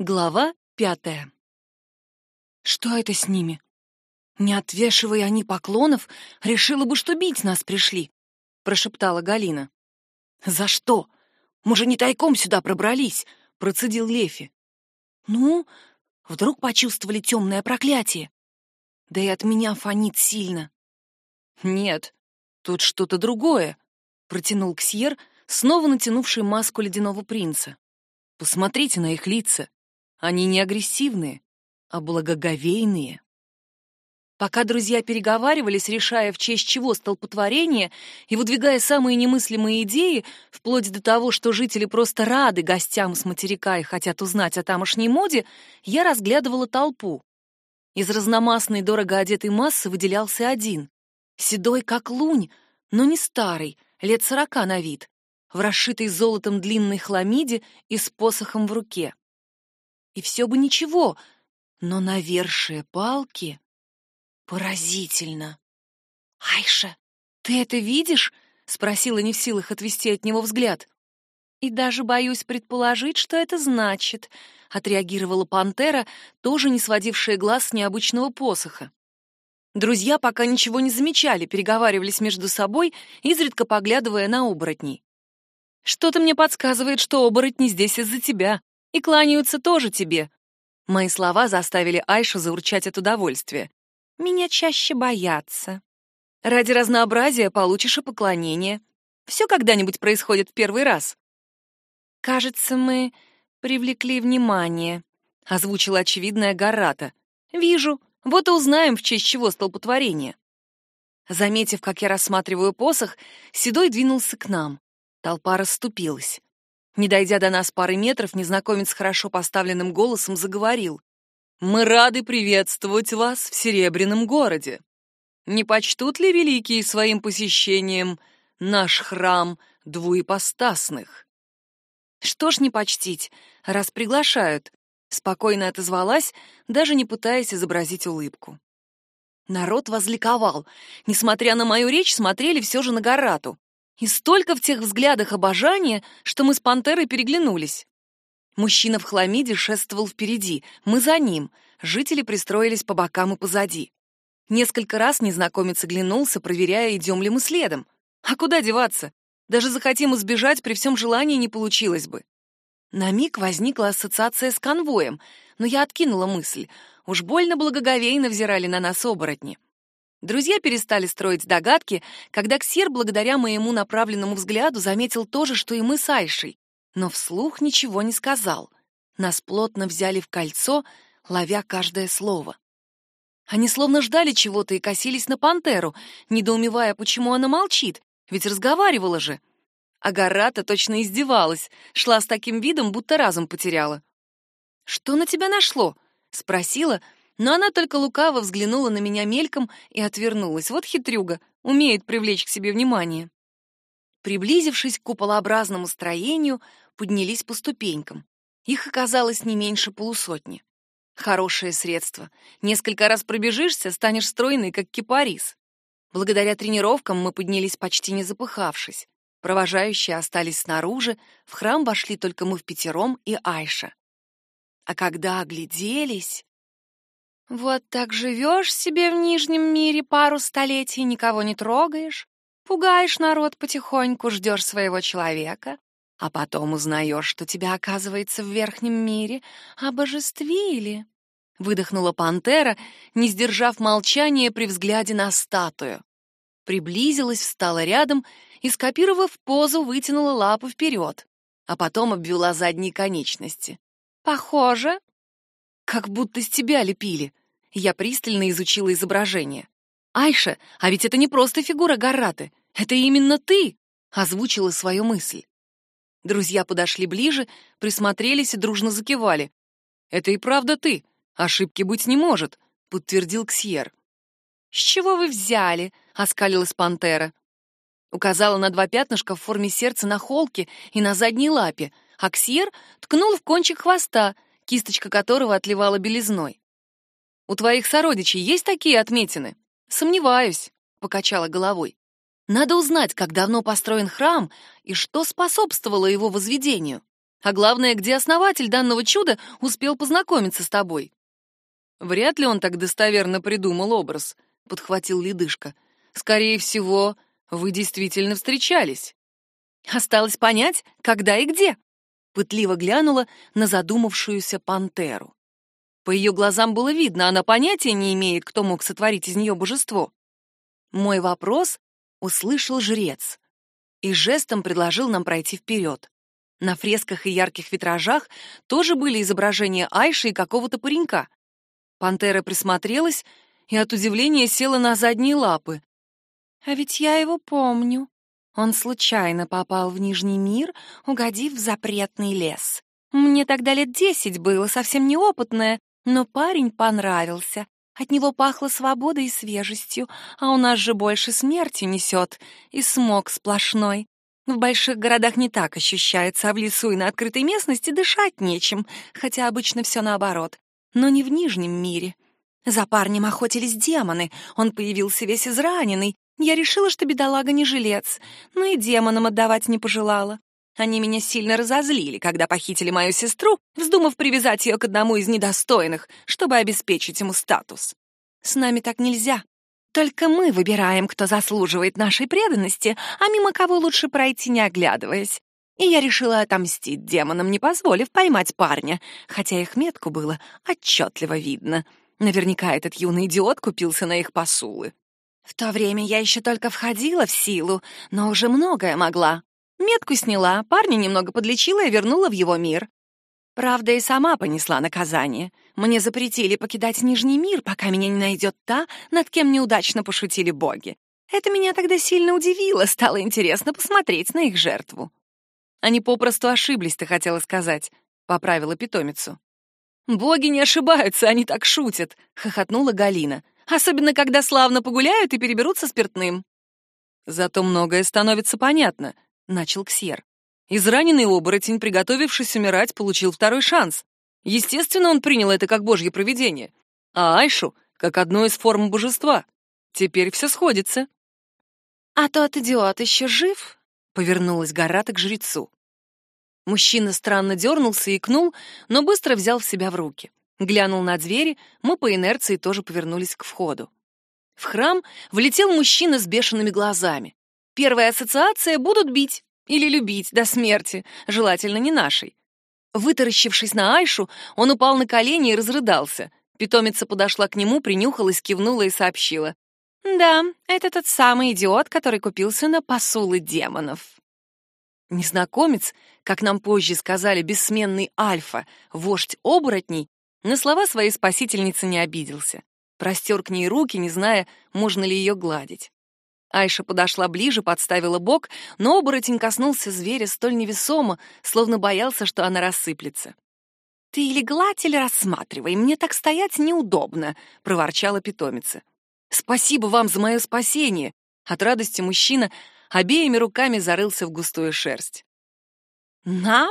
Глава пятая. Что это с ними? Не отвешивая они поклонов, решила бы, что бить нас пришли, прошептала Галина. За что? Мы же не тайком сюда пробрались, процедил Лефи. Ну, вдруг почувствовали темное проклятие. Да и от меня фонит сильно. Нет, тут что-то другое, протянул Ксьер, снова натянувший маску ледяного принца. Посмотрите на их лица. Они не агрессивные, а благоговейные. Пока друзья переговаривались, решая, в честь чего столпотворение, и выдвигая самые немыслимые идеи, вплоть до того, что жители просто рады гостям с материка и хотят узнать о тамошней моде, я разглядывала толпу. Из разномастной, дорого одетой массы выделялся один. Седой, как лунь, но не старый, лет сорока на вид, в расшитой золотом длинной хламиде и с посохом в руке и все бы ничего, но навершие палки поразительно. «Айша, ты это видишь?» — спросила не в силах отвести от него взгляд. «И даже боюсь предположить, что это значит», — отреагировала пантера, тоже не сводившая глаз с необычного посоха. Друзья пока ничего не замечали, переговаривались между собой, изредка поглядывая на оборотней. «Что-то мне подсказывает, что оборотни здесь из-за тебя», и кланяются тоже тебе». Мои слова заставили Айшу заурчать от удовольствия. «Меня чаще боятся. Ради разнообразия получишь и поклонение. Все когда-нибудь происходит в первый раз». «Кажется, мы привлекли внимание», — озвучила очевидная Гарата. «Вижу. Вот и узнаем, в честь чего столпотворение». Заметив, как я рассматриваю посох, Седой двинулся к нам. Толпа расступилась. Не дойдя до нас пары метров, незнакомец хорошо поставленным голосом заговорил. «Мы рады приветствовать вас в Серебряном городе. Не почтут ли великие своим посещением наш храм двуепостасных?» «Что ж не почтить, раз приглашают», — спокойно отозвалась, даже не пытаясь изобразить улыбку. Народ возликовал. Несмотря на мою речь, смотрели все же на Гарату. И столько в тех взглядах обожания, что мы с пантерой переглянулись. Мужчина в хламиде шествовал впереди, мы за ним, жители пристроились по бокам и позади. Несколько раз незнакомец оглянулся, проверяя, идем ли мы следом. А куда деваться? Даже захотим избежать, при всем желании не получилось бы. На миг возникла ассоциация с конвоем, но я откинула мысль. Уж больно благоговейно взирали на нас оборотни. Друзья перестали строить догадки, когда Ксер, благодаря моему направленному взгляду, заметил то же, что и мы с Айшей, но вслух ничего не сказал. Нас плотно взяли в кольцо, ловя каждое слово. Они словно ждали чего-то и косились на пантеру, недоумевая, почему она молчит, ведь разговаривала же. А Гарата точно издевалась, шла с таким видом, будто разум потеряла. «Что на тебя нашло?» — спросила, но она только лукаво взглянула на меня мельком и отвернулась. Вот хитрюга, умеет привлечь к себе внимание. Приблизившись к куполообразному строению, поднялись по ступенькам. Их оказалось не меньше полусотни. Хорошее средство. Несколько раз пробежишься, станешь стройной, как кипарис. Благодаря тренировкам мы поднялись почти не запыхавшись. Провожающие остались снаружи, в храм вошли только мы в пятером и Айша. А когда огляделись... Вот так живешь себе в Нижнем мире пару столетий, никого не трогаешь, пугаешь народ потихоньку, ждешь своего человека, а потом узнаешь, что тебя, оказывается, в Верхнем мире обожествили. Выдохнула пантера, не сдержав молчания при взгляде на статую. Приблизилась, встала рядом и, скопировав позу, вытянула лапу вперед, а потом обвела задние конечности. «Похоже, как будто с тебя лепили. Я пристально изучила изображение. «Айша, а ведь это не просто фигура Гарраты, это именно ты!» — озвучила свою мысль. Друзья подошли ближе, присмотрелись и дружно закивали. «Это и правда ты, ошибки быть не может», — подтвердил Ксьер. «С чего вы взяли?» — оскалилась пантера. Указала на два пятнышка в форме сердца на холке и на задней лапе, а Ксьер ткнул в кончик хвоста, кисточка которого отливала белизной. У твоих сородичей есть такие отметины? Сомневаюсь, покачала головой. Надо узнать, как давно построен храм и что способствовало его возведению. А главное, где основатель данного чуда успел познакомиться с тобой?» «Вряд ли он так достоверно придумал образ», — подхватил Ледышка. «Скорее всего, вы действительно встречались». «Осталось понять, когда и где», — пытливо глянула на задумавшуюся пантеру. По ее глазам было видно, она понятия не имеет, кто мог сотворить из нее божество. Мой вопрос услышал жрец и жестом предложил нам пройти вперед. На фресках и ярких витражах тоже были изображения Айши и какого-то паренька. Пантера присмотрелась и от удивления села на задние лапы. «А ведь я его помню. Он случайно попал в Нижний мир, угодив в запретный лес. Мне тогда лет десять было, совсем неопытная, но парень понравился. От него пахло свободой и свежестью, а у нас же больше смерти несет, и смог сплошной. В больших городах не так ощущается, а в лесу и на открытой местности дышать нечем, хотя обычно все наоборот. Но не в Нижнем мире. За парнем охотились демоны, он появился весь израненный. Я решила, что бедолага не жилец, но и демонам отдавать не пожелала. Они меня сильно разозлили, когда похитили мою сестру, вздумав привязать ее к одному из недостойных, чтобы обеспечить ему статус. С нами так нельзя. Только мы выбираем, кто заслуживает нашей преданности, а мимо кого лучше пройти, не оглядываясь. И я решила отомстить демонам, не позволив поймать парня, хотя их метку было отчетливо видно. Наверняка этот юный идиот купился на их посулы. В то время я еще только входила в силу, но уже многое могла. Метку сняла, парня немного подлечила и вернула в его мир. Правда, и сама понесла наказание. Мне запретили покидать Нижний мир, пока меня не найдет та, над кем неудачно пошутили боги. Это меня тогда сильно удивило, стало интересно посмотреть на их жертву. Они попросту ошиблись, ты хотела сказать, — поправила питомицу. «Боги не ошибаются, они так шутят», — хохотнула Галина. «Особенно, когда славно погуляют и переберутся спиртным». «Зато многое становится понятно», — начал Ксер. Израненный оборотень, приготовившись умирать, получил второй шанс. Естественно, он принял это как божье провидение, а Айшу — как одну из форм божества. Теперь все сходится. «А тот идиот еще жив?» — повернулась Гарата к жрецу. Мужчина странно дернулся и икнул, но быстро взял в себя в руки. Глянул на двери, мы по инерции тоже повернулись к входу. В храм влетел мужчина с бешеными глазами. Первая ассоциация — будут бить или любить до смерти, желательно не нашей. Вытаращившись на Айшу, он упал на колени и разрыдался. Питомица подошла к нему, принюхалась, кивнула и сообщила. «Да, это тот самый идиот, который купился на посулы демонов». Незнакомец, как нам позже сказали, бессменный Альфа, вождь оборотней, на слова своей спасительницы не обиделся. Простер к ней руки, не зная, можно ли ее гладить. Айша подошла ближе, подставила бок, но оборотень коснулся зверя столь невесомо, словно боялся, что она рассыплется. «Ты или гладь, или рассматривай, мне так стоять неудобно», — проворчала питомица. «Спасибо вам за мое спасение!» От радости мужчина обеими руками зарылся в густую шерсть. «Нам?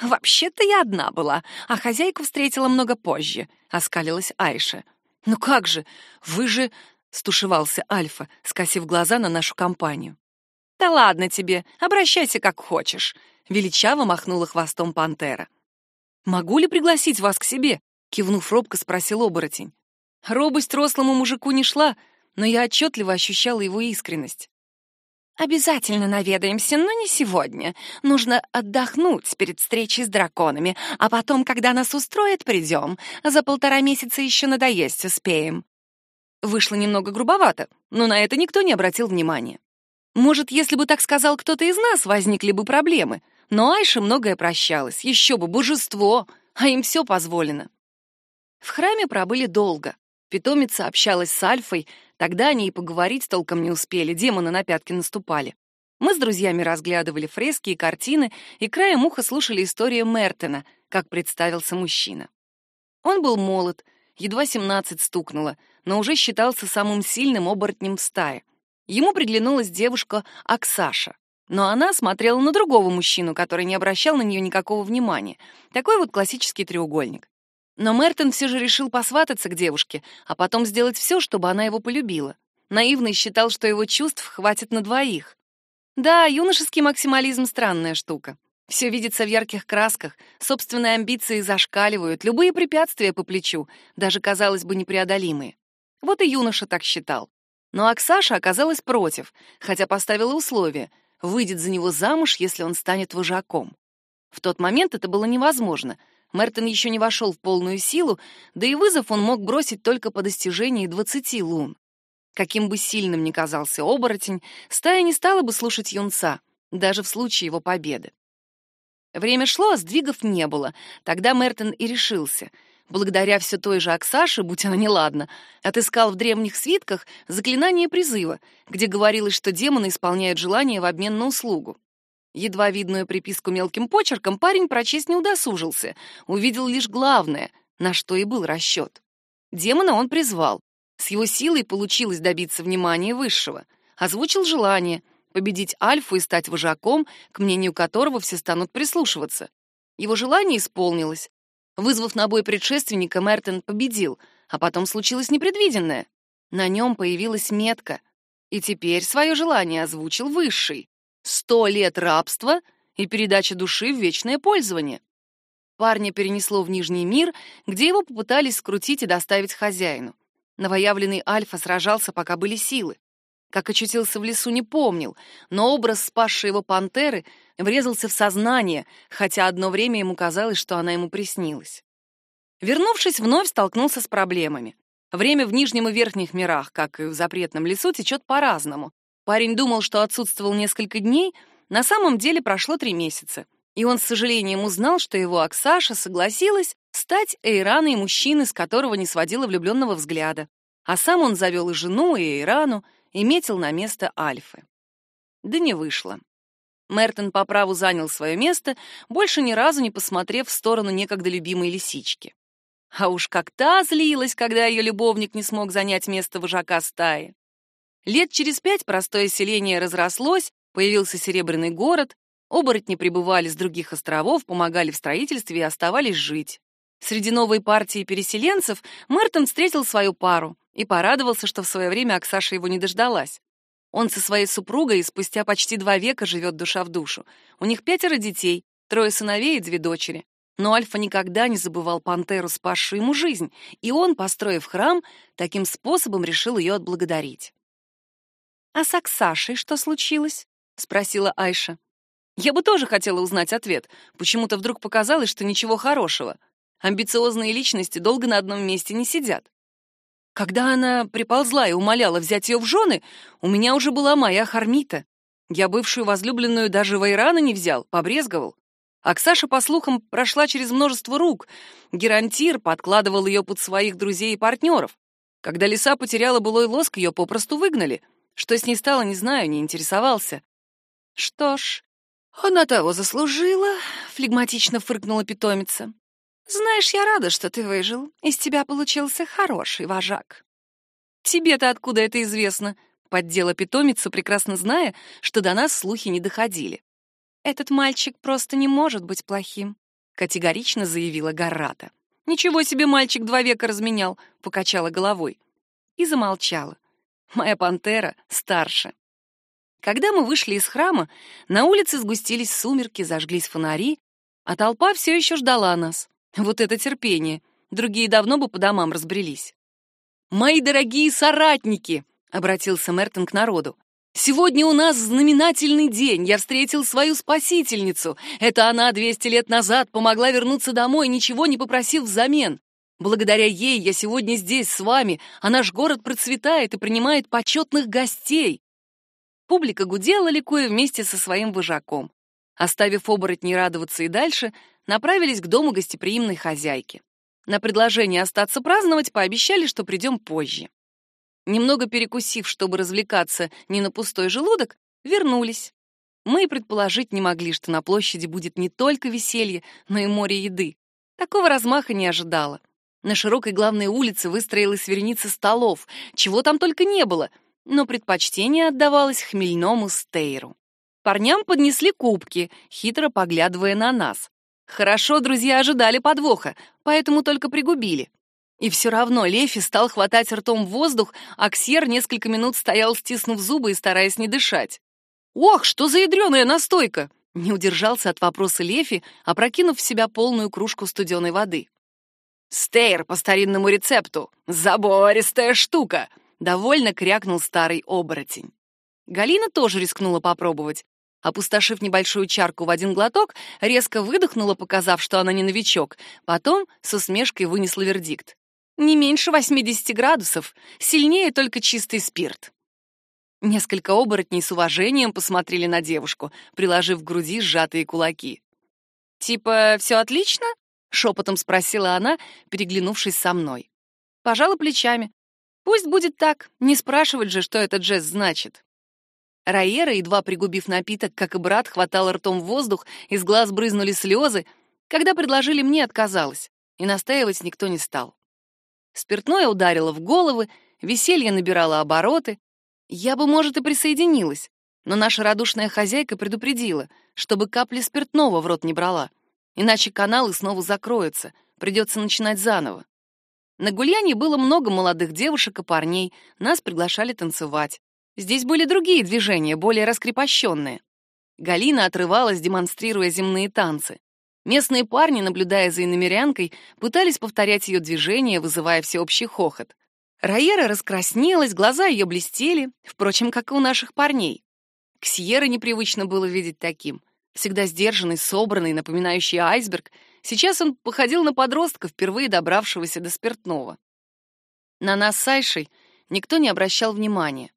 Вообще-то я одна была, а хозяйку встретила много позже», — оскалилась Айша. «Ну как же, вы же стушевался Альфа, скосив глаза на нашу компанию. «Да ладно тебе, обращайся как хочешь», — величаво махнула хвостом пантера. «Могу ли пригласить вас к себе?» — кивнув робко, спросил оборотень. Робость рослому мужику не шла, но я отчетливо ощущала его искренность. «Обязательно наведаемся, но не сегодня. Нужно отдохнуть перед встречей с драконами, а потом, когда нас устроят, придем. За полтора месяца еще надоесть успеем». Вышло немного грубовато, но на это никто не обратил внимания. Может, если бы так сказал кто-то из нас, возникли бы проблемы. Но Айша многое прощалась, еще бы, божество, а им все позволено. В храме пробыли долго. Питомица общалась с Альфой, тогда они и поговорить толком не успели, демоны на пятки наступали. Мы с друзьями разглядывали фрески и картины, и краем уха слушали историю Мертена, как представился мужчина. Он был молод, едва 17 стукнуло, но уже считался самым сильным оборотнем в стае. Ему приглянулась девушка Аксаша, но она смотрела на другого мужчину, который не обращал на нее никакого внимания. Такой вот классический треугольник. Но Мертон все же решил посвататься к девушке, а потом сделать все, чтобы она его полюбила. Наивный считал, что его чувств хватит на двоих. Да, юношеский максимализм — странная штука. Все видится в ярких красках, собственные амбиции зашкаливают, любые препятствия по плечу, даже, казалось бы, непреодолимые. Вот и юноша так считал. Но Аксаша оказалась против, хотя поставила условие — выйдет за него замуж, если он станет вожаком. В тот момент это было невозможно. Мертон еще не вошел в полную силу, да и вызов он мог бросить только по достижении двадцати лун. Каким бы сильным ни казался оборотень, стая не стала бы слушать юнца, даже в случае его победы. Время шло, а сдвигов не было. Тогда Мертон и решился. Благодаря все той же Оксаше, будь она неладна, отыскал в древних свитках заклинание призыва, где говорилось, что демоны исполняют желание в обмен на услугу. Едва видную приписку мелким почерком парень прочесть не удосужился, увидел лишь главное, на что и был расчет. Демона он призвал. С его силой получилось добиться внимания высшего. Озвучил желание — победить Альфу и стать вожаком, к мнению которого все станут прислушиваться. Его желание исполнилось. Вызвав на бой предшественника, Мертен победил, а потом случилось непредвиденное. На нем появилась метка, и теперь свое желание озвучил высший. Сто лет рабства и передача души в вечное пользование. Парня перенесло в Нижний мир, где его попытались скрутить и доставить хозяину. Новоявленный Альфа сражался, пока были силы. Как очутился в лесу, не помнил, но образ спасшей его пантеры врезался в сознание, хотя одно время ему казалось, что она ему приснилась. Вернувшись, вновь столкнулся с проблемами. Время в Нижнем и Верхних мирах, как и в запретном лесу, течет по-разному. Парень думал, что отсутствовал несколько дней, на самом деле прошло три месяца. И он с сожалением узнал, что его Оксаша согласилась стать Эйраной мужчины, с которого не сводила влюбленного взгляда. А сам он завел и жену, и Эйрану, и метил на место Альфы. Да не вышло. Мертон по праву занял свое место, больше ни разу не посмотрев в сторону некогда любимой лисички. А уж как та злилась, когда ее любовник не смог занять место вожака стаи. Лет через пять простое селение разрослось, появился серебряный город, оборотни прибывали с других островов, помогали в строительстве и оставались жить. Среди новой партии переселенцев Мертон встретил свою пару и порадовался, что в свое время Оксаша его не дождалась. Он со своей супругой спустя почти два века живет душа в душу. У них пятеро детей, трое сыновей и две дочери. Но Альфа никогда не забывал пантеру, спасшую ему жизнь, и он, построив храм, таким способом решил ее отблагодарить. «А с Оксашей что случилось?» — спросила Айша. Я бы тоже хотела узнать ответ. Почему-то вдруг показалось, что ничего хорошего. Амбициозные личности долго на одном месте не сидят. Когда она приползла и умоляла взять ее в жены, у меня уже была моя Хармита. Я бывшую возлюбленную даже Вайрана не взял, побрезговал. Оксаша, по слухам, прошла через множество рук. Герантир подкладывал ее под своих друзей и партнеров. Когда лиса потеряла былой лоск, ее попросту выгнали — что с ней стало, не знаю, не интересовался. Что ж, она того заслужила, флегматично фыркнула питомица. Знаешь, я рада, что ты выжил. Из тебя получился хороший вожак. Тебе-то откуда это известно? Поддела питомицу, прекрасно зная, что до нас слухи не доходили. Этот мальчик просто не может быть плохим, категорично заявила Гарата. Ничего себе мальчик два века разменял, покачала головой и замолчала. Моя пантера старше. Когда мы вышли из храма, на улице сгустились сумерки, зажглись фонари, а толпа все еще ждала нас. Вот это терпение. Другие давно бы по домам разбрелись. «Мои дорогие соратники!» — обратился Мертон к народу. «Сегодня у нас знаменательный день. Я встретил свою спасительницу. Это она 200 лет назад помогла вернуться домой, ничего не попросив взамен. Благодаря ей я сегодня здесь с вами, а наш город процветает и принимает почетных гостей. Публика гудела, ликуя вместе со своим вожаком. Оставив оборотней радоваться и дальше, направились к дому гостеприимной хозяйки. На предложение остаться праздновать пообещали, что придем позже. Немного перекусив, чтобы развлекаться не на пустой желудок, вернулись. Мы и предположить не могли, что на площади будет не только веселье, но и море еды. Такого размаха не ожидала. На широкой главной улице выстроилась вереница столов, чего там только не было, но предпочтение отдавалось хмельному стейру. Парням поднесли кубки, хитро поглядывая на нас. Хорошо, друзья ожидали подвоха, поэтому только пригубили. И все равно Лефи стал хватать ртом воздух, а Ксер несколько минут стоял, стиснув зубы и стараясь не дышать. «Ох, что за ядреная настойка!» Не удержался от вопроса Лефи, опрокинув в себя полную кружку студеной воды. «Стейр по старинному рецепту! Забористая штука!» — довольно крякнул старый оборотень. Галина тоже рискнула попробовать. Опустошив небольшую чарку в один глоток, резко выдохнула, показав, что она не новичок. Потом с усмешкой вынесла вердикт. «Не меньше 80 градусов, сильнее только чистый спирт». Несколько оборотней с уважением посмотрели на девушку, приложив к груди сжатые кулаки. «Типа, все отлично?» — шепотом спросила она, переглянувшись со мной. Пожала плечами. «Пусть будет так, не спрашивать же, что этот жест значит». Раера, едва пригубив напиток, как и брат, хватала ртом воздух, из глаз брызнули слезы. Когда предложили мне, отказалась, и настаивать никто не стал. Спиртное ударило в головы, веселье набирало обороты, я бы, может, и присоединилась, но наша радушная хозяйка предупредила, чтобы капли спиртного в рот не брала, иначе каналы снова закроются, придется начинать заново. На гульяне было много молодых девушек и парней, нас приглашали танцевать. Здесь были другие движения, более раскрепощенные. Галина отрывалась, демонстрируя земные танцы. Местные парни, наблюдая за иномерянкой, пытались повторять ее движения, вызывая всеобщий хохот. Раера раскраснелась, глаза ее блестели, впрочем, как и у наших парней. Ксьера непривычно было видеть таким. Всегда сдержанный, собранный, напоминающий айсберг, сейчас он походил на подростка, впервые добравшегося до спиртного. На нас с Айшей никто не обращал внимания,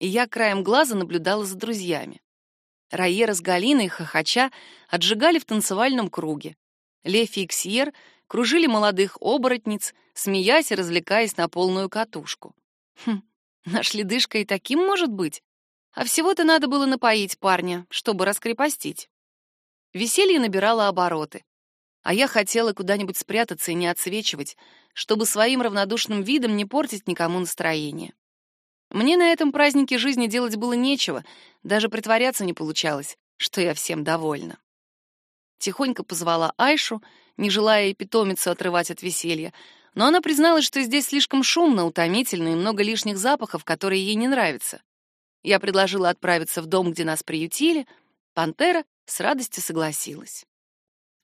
и я краем глаза наблюдала за друзьями. Раера с Галиной, хохоча, отжигали в танцевальном круге. Лефи и Ксьер кружили молодых оборотниц, смеясь и развлекаясь на полную катушку. Хм, наш ледышка и таким может быть. А всего-то надо было напоить парня, чтобы раскрепостить. Веселье набирало обороты. А я хотела куда-нибудь спрятаться и не отсвечивать, чтобы своим равнодушным видом не портить никому настроение. Мне на этом празднике жизни делать было нечего, даже притворяться не получалось, что я всем довольна. Тихонько позвала Айшу, не желая и питомицу отрывать от веселья, но она призналась, что здесь слишком шумно, утомительно и много лишних запахов, которые ей не нравятся. Я предложила отправиться в дом, где нас приютили. Пантера с радостью согласилась.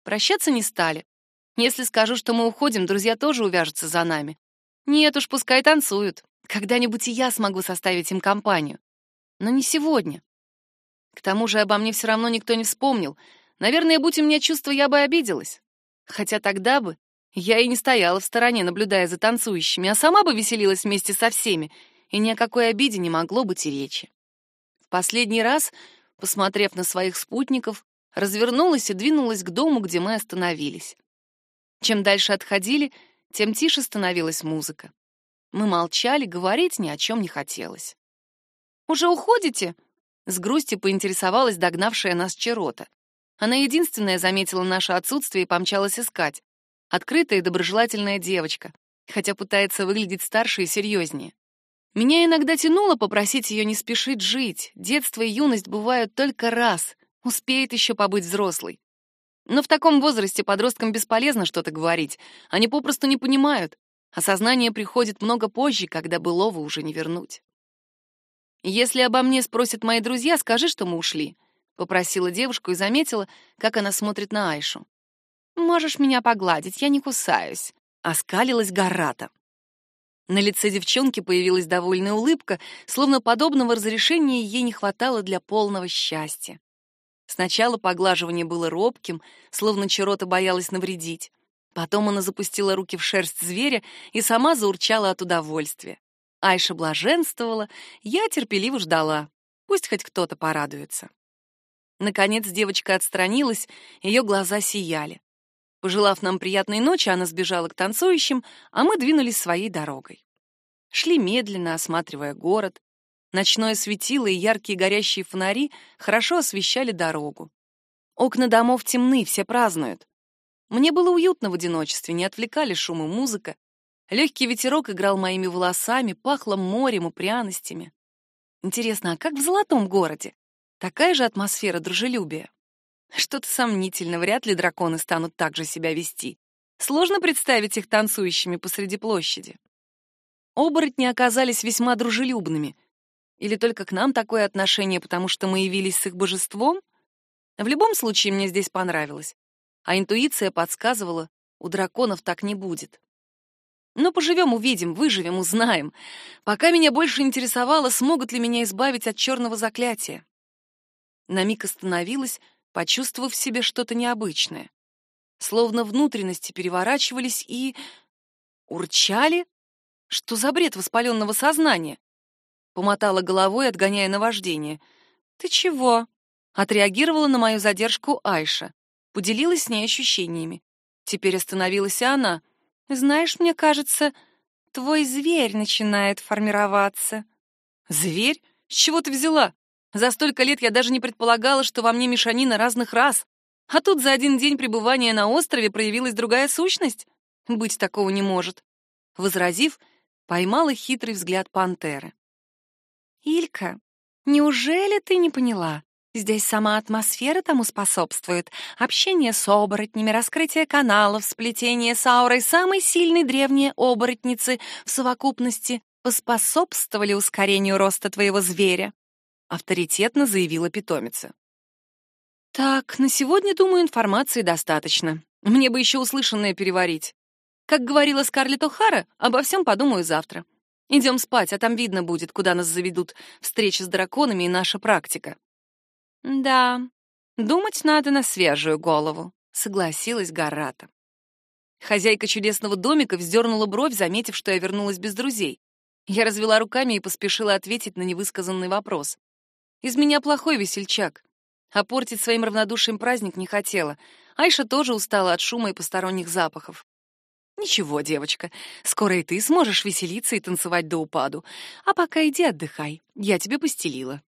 Прощаться не стали. Если скажу, что мы уходим, друзья тоже увяжутся за нами. Нет уж, пускай танцуют. Когда-нибудь и я смогу составить им компанию. Но не сегодня. К тому же обо мне все равно никто не вспомнил. Наверное, будь у меня чувство, я бы обиделась. Хотя тогда бы я и не стояла в стороне, наблюдая за танцующими, а сама бы веселилась вместе со всеми, и ни о какой обиде не могло быть и речи. В последний раз, посмотрев на своих спутников, развернулась и двинулась к дому, где мы остановились. Чем дальше отходили, тем тише становилась музыка. Мы молчали, говорить ни о чем не хотелось. «Уже уходите?» — с грустью поинтересовалась догнавшая нас Черота. Она единственная заметила наше отсутствие и помчалась искать. Открытая и доброжелательная девочка, хотя пытается выглядеть старше и серьезнее. Меня иногда тянуло попросить ее не спешить жить. Детство и юность бывают только раз. Успеет еще побыть взрослой. Но в таком возрасте подросткам бесполезно что-то говорить. Они попросту не понимают. Осознание приходит много позже, когда былого уже не вернуть. Если обо мне спросят мои друзья, скажи, что мы ушли. Попросила девушку и заметила, как она смотрит на Айшу. «Можешь меня погладить, я не кусаюсь», — оскалилась Гарата. На лице девчонки появилась довольная улыбка, словно подобного разрешения ей не хватало для полного счастья. Сначала поглаживание было робким, словно Чарота боялась навредить. Потом она запустила руки в шерсть зверя и сама заурчала от удовольствия. Айша блаженствовала, я терпеливо ждала. Пусть хоть кто-то порадуется. Наконец девочка отстранилась, ее глаза сияли. Пожелав нам приятной ночи, она сбежала к танцующим, а мы двинулись своей дорогой. Шли медленно, осматривая город. Ночное светило и яркие горящие фонари хорошо освещали дорогу. Окна домов темны, все празднуют. Мне было уютно в одиночестве, не отвлекали шум и музыка. Легкий ветерок играл моими волосами, пахло морем и пряностями. Интересно, а как в золотом городе? Такая же атмосфера дружелюбия. Что-то сомнительно, вряд ли драконы станут так же себя вести. Сложно представить их танцующими посреди площади. Оборотни оказались весьма дружелюбными. Или только к нам такое отношение, потому что мы явились с их божеством? В любом случае мне здесь понравилось. А интуиция подсказывала, у драконов так не будет. Но поживем, увидим, выживем, узнаем. Пока меня больше интересовало, смогут ли меня избавить от черного заклятия. На миг остановилась, почувствовав в себе что-то необычное. Словно внутренности переворачивались и... урчали? Что за бред воспаленного сознания? Помотала головой, отгоняя наваждение. «Ты чего?» Отреагировала на мою задержку Айша. Поделилась с ней ощущениями. Теперь остановилась и она. «Знаешь, мне кажется, твой зверь начинает формироваться». «Зверь? С чего ты взяла? За столько лет я даже не предполагала, что во мне мешанина разных рас. А тут за один день пребывания на острове проявилась другая сущность? Быть такого не может». Возразив, поймала хитрый взгляд пантеры. «Илька, неужели ты не поняла? Здесь сама атмосфера тому способствует. Общение с оборотнями, раскрытие каналов, сплетение с аурой самой сильной древней оборотницы в совокупности поспособствовали ускорению роста твоего зверя», — авторитетно заявила питомица. «Так, на сегодня, думаю, информации достаточно. Мне бы еще услышанное переварить. Как говорила Скарлетт О'Хара, обо всем подумаю завтра. Идем спать, а там видно будет, куда нас заведут встречи с драконами и наша практика». «Да, думать надо на свежую голову», — согласилась Гаррата. Хозяйка чудесного домика вздернула бровь, заметив, что я вернулась без друзей. Я развела руками и поспешила ответить на невысказанный вопрос. Из меня плохой весельчак, а своим равнодушием праздник не хотела. Айша тоже устала от шума и посторонних запахов. «Ничего, девочка, скоро и ты сможешь веселиться и танцевать до упаду. А пока иди отдыхай, я тебе постелила»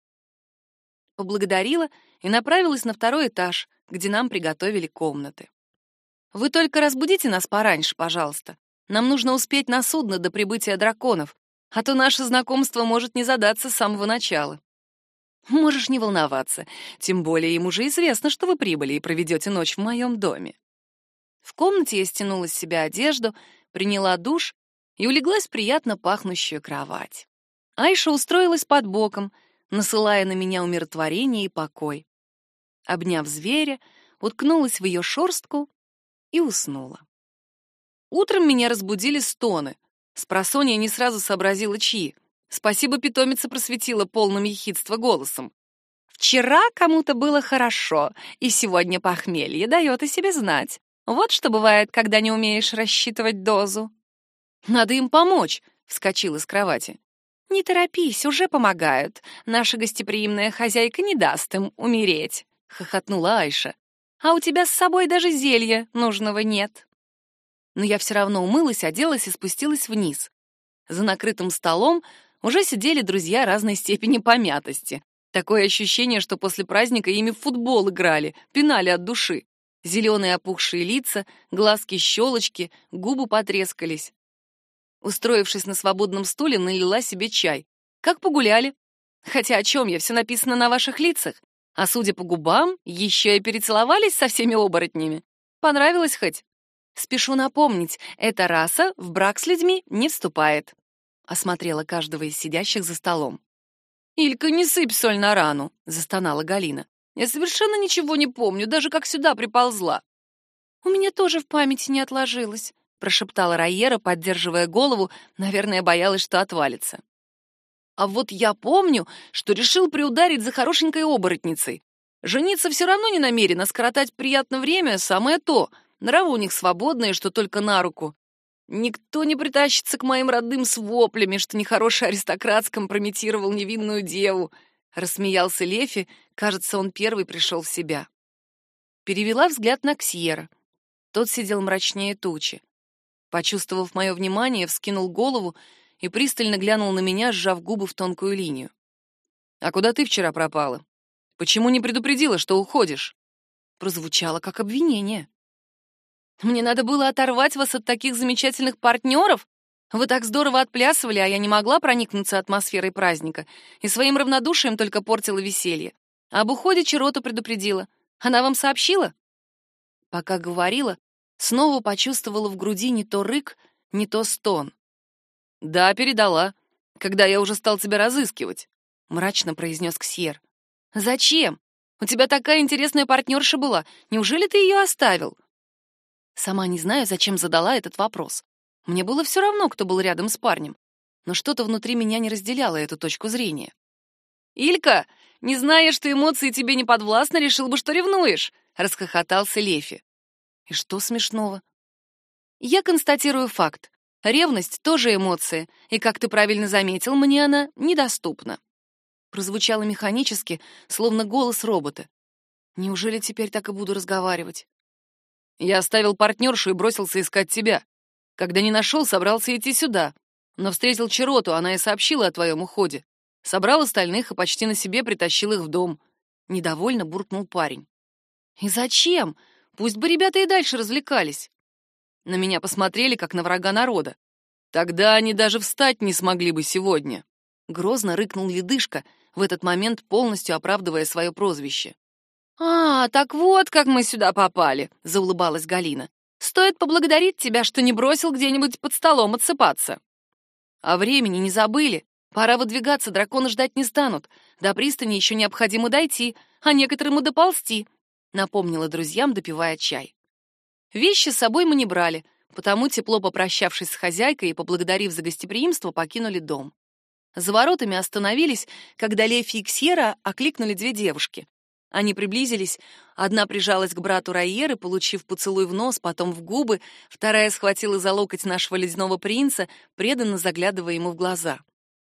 поблагодарила и направилась на второй этаж, где нам приготовили комнаты. «Вы только разбудите нас пораньше, пожалуйста. Нам нужно успеть на судно до прибытия драконов, а то наше знакомство может не задаться с самого начала». «Можешь не волноваться, тем более им уже известно, что вы прибыли и проведете ночь в моем доме». В комнате я стянула с себя одежду, приняла душ и улеглась в приятно пахнущую кровать. Айша устроилась под боком — насылая на меня умиротворение и покой. Обняв зверя, уткнулась в ее шорстку и уснула. Утром меня разбудили стоны. Спросонья не сразу сообразила, чьи. Спасибо, питомица просветила полным ехидства голосом. Вчера кому-то было хорошо, и сегодня похмелье дает о себе знать. Вот что бывает, когда не умеешь рассчитывать дозу. Надо им помочь, вскочила с кровати. «Не торопись, уже помогают. Наша гостеприимная хозяйка не даст им умереть», — хохотнула Айша. «А у тебя с собой даже зелья нужного нет». Но я все равно умылась, оделась и спустилась вниз. За накрытым столом уже сидели друзья разной степени помятости. Такое ощущение, что после праздника ими в футбол играли, пинали от души. Зеленые опухшие лица, глазки-щелочки, губы потрескались. Устроившись на свободном стуле, налила себе чай. Как погуляли? Хотя о чем я, все написано на ваших лицах. А судя по губам, еще и перецеловались со всеми оборотнями. Понравилось хоть? Спешу напомнить, эта раса в брак с людьми не вступает. Осмотрела каждого из сидящих за столом. «Илька, не сыпь соль на рану», — застонала Галина. «Я совершенно ничего не помню, даже как сюда приползла». «У меня тоже в памяти не отложилось», прошептала Райера, поддерживая голову, наверное, боялась, что отвалится. А вот я помню, что решил приударить за хорошенькой оборотницей. Жениться все равно не намерен, а скоротать приятное время — самое то. Нравы у них свободные, что только на руку. Никто не притащится к моим родным с воплями, что нехороший аристократ скомпрометировал невинную деву. Рассмеялся Лефи, кажется, он первый пришел в себя. Перевела взгляд на Ксьера. Тот сидел мрачнее тучи. Почувствовав мое внимание, вскинул голову и пристально глянул на меня, сжав губы в тонкую линию. «А куда ты вчера пропала? Почему не предупредила, что уходишь?» Прозвучало как обвинение. «Мне надо было оторвать вас от таких замечательных партнеров? Вы так здорово отплясывали, а я не могла проникнуться атмосферой праздника и своим равнодушием только портила веселье. Об уходе Чирота предупредила. Она вам сообщила?» Пока говорила, снова почувствовала в груди не то рык, не то стон. «Да, передала, когда я уже стал тебя разыскивать», — мрачно произнес Ксьер. «Зачем? У тебя такая интересная партнерша была. Неужели ты ее оставил?» Сама не знаю, зачем задала этот вопрос. Мне было все равно, кто был рядом с парнем. Но что-то внутри меня не разделяло эту точку зрения. «Илька, не зная, что эмоции тебе не подвластны, решил бы, что ревнуешь!» — расхохотался Лефи. «И что смешного?» «Я констатирую факт. Ревность — тоже эмоция, и, как ты правильно заметил, мне она недоступна». Прозвучало механически, словно голос робота. «Неужели теперь так и буду разговаривать?» «Я оставил партнершу и бросился искать тебя. Когда не нашел, собрался идти сюда. Но встретил Чароту, она и сообщила о твоем уходе. Собрал остальных и почти на себе притащил их в дом. Недовольно буркнул парень. И зачем? Пусть бы ребята и дальше развлекались. На меня посмотрели, как на врага народа. Тогда они даже встать не смогли бы сегодня. Грозно рыкнул ледышка, в этот момент полностью оправдывая свое прозвище. «А, так вот, как мы сюда попали», — заулыбалась Галина. «Стоит поблагодарить тебя, что не бросил где-нибудь под столом отсыпаться». «А времени не забыли. Пора выдвигаться, драконы ждать не станут. До пристани еще необходимо дойти, а некоторым и доползти», — напомнила друзьям, допивая чай. Вещи с собой мы не брали, потому, тепло попрощавшись с хозяйкой и поблагодарив за гостеприимство, покинули дом. За воротами остановились, когда Лефи и Ксьера окликнули две девушки. Они приблизились, одна прижалась к брату Райеры, получив поцелуй в нос, потом в губы, вторая схватила за локоть нашего ледяного принца, преданно заглядывая ему в глаза.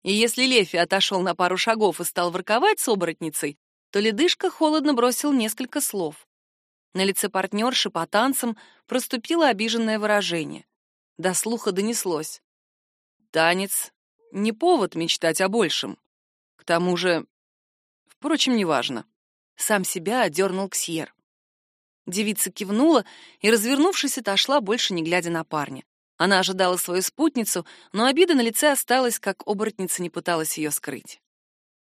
И если Лефи отошел на пару шагов и стал ворковать с оборотницей, то ледышка холодно бросил несколько слов. На лице партнерши по танцам проступило обиженное выражение. До слуха донеслось. Танец — не повод мечтать о большем. К тому же... Впрочем, неважно. Сам себя одернул Ксьер. Девица кивнула и, развернувшись, отошла, больше не глядя на парня. Она ожидала свою спутницу, но обида на лице осталась, как оборотница не пыталась ее скрыть.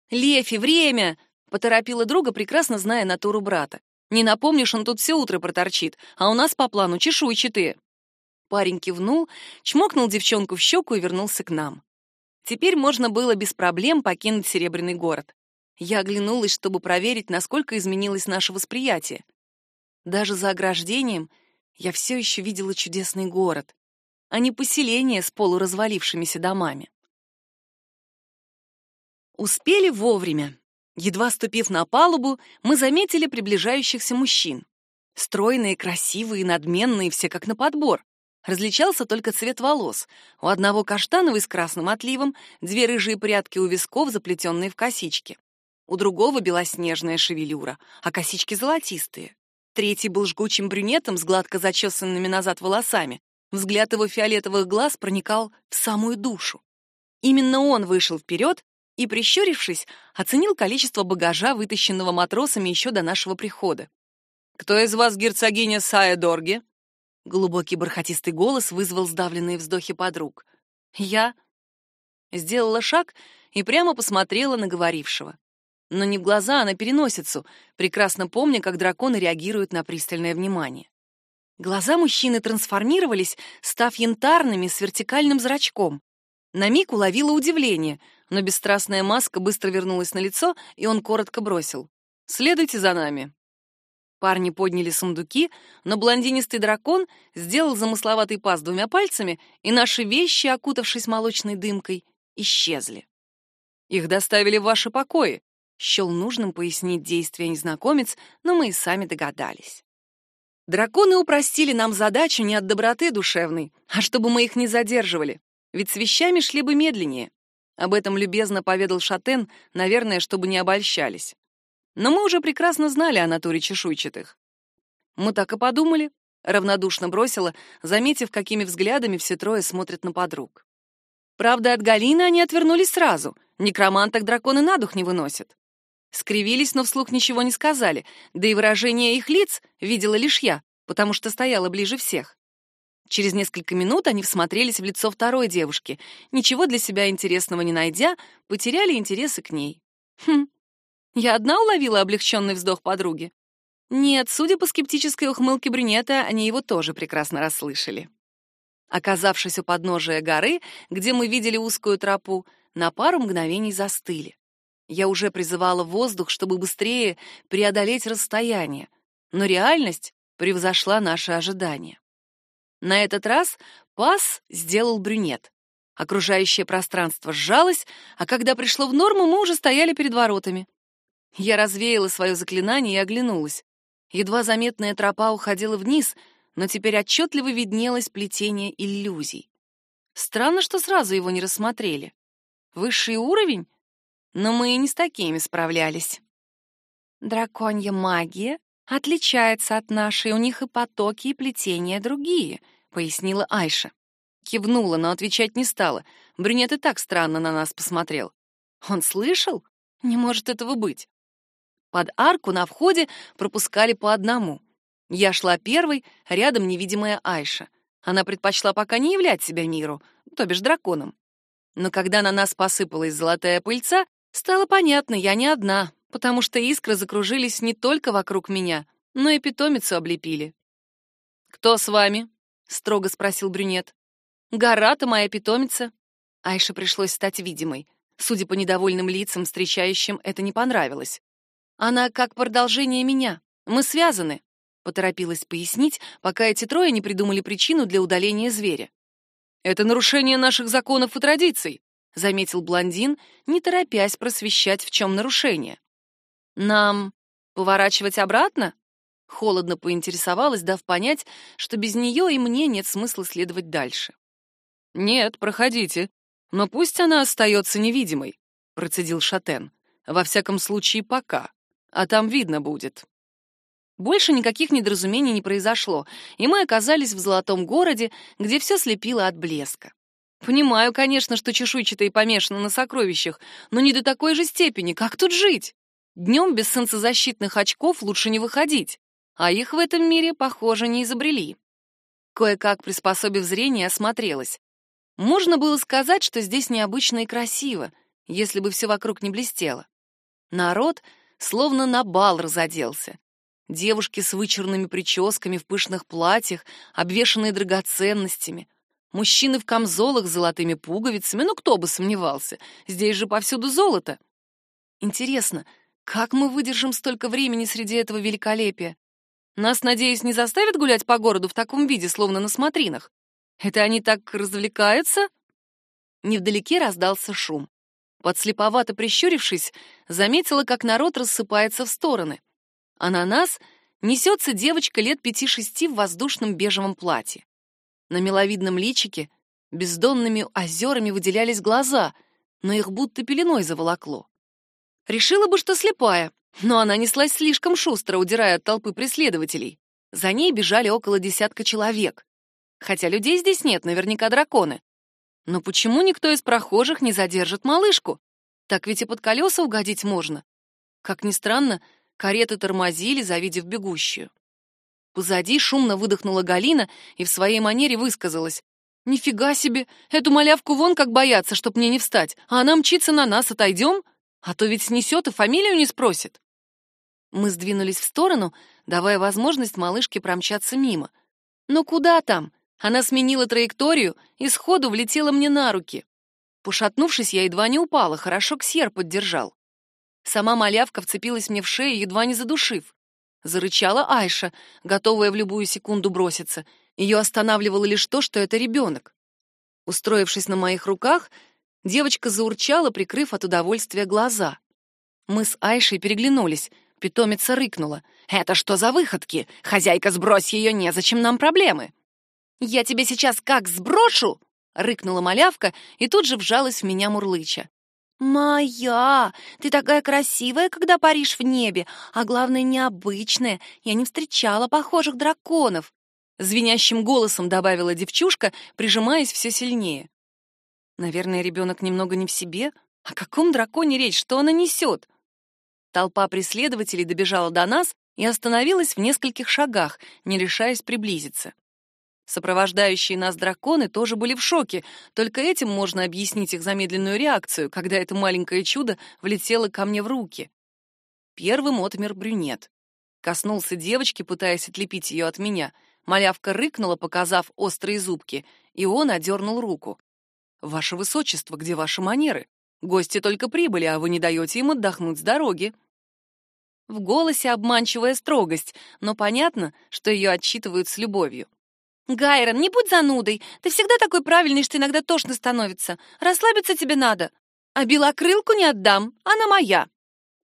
«Лефи, время!» — поторопила друга, прекрасно зная натуру брата. «Не напомнишь, он тут все утро проторчит, а у нас по плану чешуйчатые». Парень кивнул, чмокнул девчонку в щеку и вернулся к нам. Теперь можно было без проблем покинуть Серебряный город. Я оглянулась, чтобы проверить, насколько изменилось наше восприятие. Даже за ограждением я все еще видела чудесный город, а не поселение с полуразвалившимися домами. Успели вовремя. Едва ступив на палубу, мы заметили приближающихся мужчин. Стройные, красивые, надменные, все как на подбор. Различался только цвет волос. У одного каштановый с красным отливом, две рыжие прядки у висков, заплетенные в косички. У другого белоснежная шевелюра, а косички золотистые. Третий был жгучим брюнетом с гладко зачесанными назад волосами. Взгляд его фиолетовых глаз проникал в самую душу. Именно он вышел вперед и, прищурившись, оценил количество багажа, вытащенного матросами еще до нашего прихода. «Кто из вас герцогиня Саедорги?» Глубокий бархатистый голос вызвал сдавленные вздохи подруг. «Я...» Сделала шаг и прямо посмотрела на говорившего но не в глаза, а на переносицу, прекрасно помня, как драконы реагируют на пристальное внимание. Глаза мужчины трансформировались, став янтарными с вертикальным зрачком. На миг уловила удивление, но бесстрастная маска быстро вернулась на лицо, и он коротко бросил. «Следуйте за нами». Парни подняли сундуки, но блондинистый дракон сделал замысловатый пас двумя пальцами, и наши вещи, окутавшись молочной дымкой, исчезли. «Их доставили в ваши покои», Счел нужным пояснить действия незнакомец, но мы и сами догадались. Драконы упростили нам задачу не от доброты душевной, а чтобы мы их не задерживали, ведь с вещами шли бы медленнее. Об этом любезно поведал Шатен, наверное, чтобы не обольщались. Но мы уже прекрасно знали о натуре чешуйчатых. Мы так и подумали, равнодушно бросила, заметив, какими взглядами все трое смотрят на подруг. Правда, от Галины они отвернулись сразу. Некроманток драконы на дух не выносят. Скривились, но вслух ничего не сказали, да и выражение их лиц видела лишь я, потому что стояла ближе всех. Через несколько минут они всмотрелись в лицо второй девушки, ничего для себя интересного не найдя, потеряли интересы к ней. Хм, я одна уловила облегченный вздох подруги? Нет, судя по скептической ухмылке брюнета, они его тоже прекрасно расслышали. Оказавшись у подножия горы, где мы видели узкую тропу, на пару мгновений застыли. Я уже призывала воздух, чтобы быстрее преодолеть расстояние, но реальность превзошла наши ожидания. На этот раз пас сделал брюнет. Окружающее пространство сжалось, а когда пришло в норму, мы уже стояли перед воротами. Я развеяла свое заклинание и оглянулась. Едва заметная тропа уходила вниз, но теперь отчетливо виднелось плетение иллюзий. Странно, что сразу его не рассмотрели. Высший уровень? Но мы и не с такими справлялись. Драконья магия отличается от нашей, у них и потоки, и плетения другие, пояснила Айша. Кивнула, но отвечать не стала. Брюнет и так странно на нас посмотрел. Он слышал? Не может этого быть. Под арку на входе пропускали по одному. Я шла первой, рядом невидимая Айша. Она предпочла пока не являть себя миру, то бишь драконом. Но когда на нас посыпалась золотая пыльца, стало понятно, я не одна, потому что искры закружились не только вокруг меня, но и питомицу облепили. «Кто с вами?» — строго спросил брюнет. «Гарата, моя питомица». Айше пришлось стать видимой. Судя по недовольным лицам, встречающим это не понравилось. Она как продолжение меня. Мы связаны, поторопилась пояснить, пока эти трое не придумали причину для удаления зверя. Это нарушение наших законов и традиций, заметил блондин, не торопясь просвещать, в чем нарушение. Нам поворачивать обратно? Холодно поинтересовалась, дав понять, что без нее и мне нет смысла следовать дальше. Нет, проходите, но пусть она остается невидимой, процедил Шатен. Во всяком случае, пока а там видно будет. Больше никаких недоразумений не произошло, и мы оказались в золотом городе, где все слепило от блеска. Понимаю, конечно, что чешуйчатые помешаны на сокровищах, но не до такой же степени. Как тут жить? Днем без солнцезащитных очков лучше не выходить, а их в этом мире, похоже, не изобрели. Кое-как приспособив зрение, осмотрелась. Можно было сказать, что здесь необычно и красиво, если бы все вокруг не блестело. Народ словно на бал разоделся. Девушки с вычурными прическами в пышных платьях, обвешанные драгоценностями. Мужчины в камзолах с золотыми пуговицами, ну кто бы сомневался, здесь же повсюду золото. Интересно, как мы выдержим столько времени среди этого великолепия? Нас, надеюсь, не заставят гулять по городу в таком виде, словно на смотринах? Это они так развлекаются? Невдалеке раздался шум. Подслеповато прищурившись, заметила, как народ рассыпается в стороны. А на нас несется девочка лет пяти-шести в воздушном бежевом платье. На миловидном личике бездонными озерами выделялись глаза, но их будто пеленой заволокло. Решила бы, что слепая, но она неслась слишком шустро, удирая от толпы преследователей. За ней бежали около десятка человек. Хотя людей здесь нет, наверняка драконы. Но почему никто из прохожих не задержит малышку? Так ведь и под колеса угодить можно. Как ни странно, кареты тормозили, завидев бегущую. Позади шумно выдохнула Галина и в своей манере высказалась. «Нифига себе! Эту малявку вон как бояться, чтоб мне не встать, а она мчится на нас, отойдем? А то ведь снесет и фамилию не спросит». Мы сдвинулись в сторону, давая возможность малышке промчаться мимо. Но куда там? Она сменила траекторию и сходу влетела мне на руки. Пошатнувшись, я едва не упала, хорошо Ксьер поддержал. Сама малявка вцепилась мне в шею, едва не задушив. Зарычала Айша, готовая в любую секунду броситься. Ее останавливало лишь то, что это ребенок. Устроившись на моих руках, девочка заурчала, прикрыв от удовольствия глаза. Мы с Айшей переглянулись. Питомица рыкнула. «Это что за выходки? Хозяйка, сбрось ее, незачем нам проблемы!» «Я тебя сейчас как сброшу!» — рыкнула малявка и тут же вжалась в меня мурлыча. «Моя! Ты такая красивая, когда паришь в небе, а главное, необычная. Я не встречала похожих драконов!» Звенящим голосом добавила девчушка, прижимаясь все сильнее. Наверное, ребенок немного не в себе. О каком драконе речь? Что она несет? Толпа преследователей добежала до нас и остановилась в нескольких шагах, не решаясь приблизиться. Сопровождающие нас драконы тоже были в шоке, только этим можно объяснить их замедленную реакцию, когда это маленькое чудо влетело ко мне в руки. Первым отмер брюнет. Коснулся девочки, пытаясь отлепить ее от меня. Малявка рыкнула, показав острые зубки, и он одернул руку. «Ваше высочество, где ваши манеры? Гости только прибыли, а вы не даете им отдохнуть с дороги». В голосе обманчивая строгость, но понятно, что ее отчитывают с любовью. «Гайрон, не будь занудой. Ты всегда такой правильный, что иногда тошно становится. Расслабиться тебе надо. А белокрылку не отдам, она моя».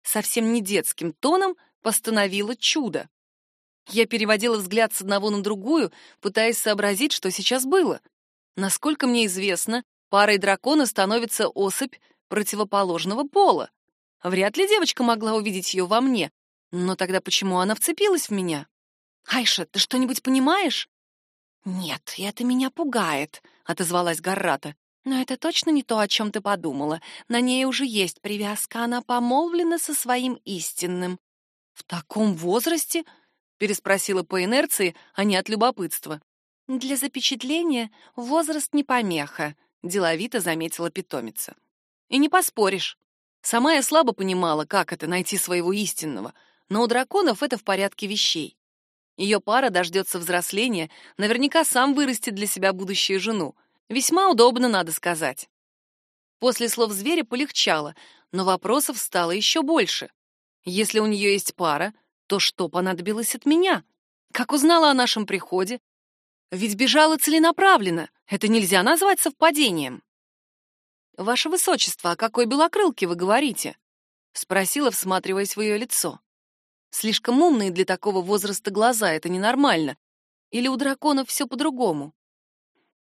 Совсем не детским тоном постановила чудо. Я переводила взгляд с одного на другую, пытаясь сообразить, что сейчас было. Насколько мне известно, парой дракона становится особь противоположного пола. Вряд ли девочка могла увидеть ее во мне. Но тогда почему она вцепилась в меня? «Айша, ты что-нибудь понимаешь?» «Нет, это меня пугает», — отозвалась Гаррата. «Но это точно не то, о чем ты подумала. На ней уже есть привязка, она помолвлена со своим истинным». «В таком возрасте?» — переспросила по инерции, а не от любопытства. «Для запечатления возраст не помеха», — деловито заметила питомица. «И не поспоришь. Сама я слабо понимала, как это — найти своего истинного, но у драконов это в порядке вещей. Ее пара дождется взросления, наверняка сам вырастет для себя будущую жену. Весьма удобно, надо сказать. После слов зверя полегчало, но вопросов стало еще больше. Если у нее есть пара, то что понадобилось от меня? Как узнала о нашем приходе? Ведь бежала целенаправленно. Это нельзя назвать совпадением. «Ваше высочество, о какой белокрылке вы говорите?» — спросила, всматриваясь в ее лицо. Слишком умные для такого возраста глаза, это ненормально. Или у драконов все по-другому?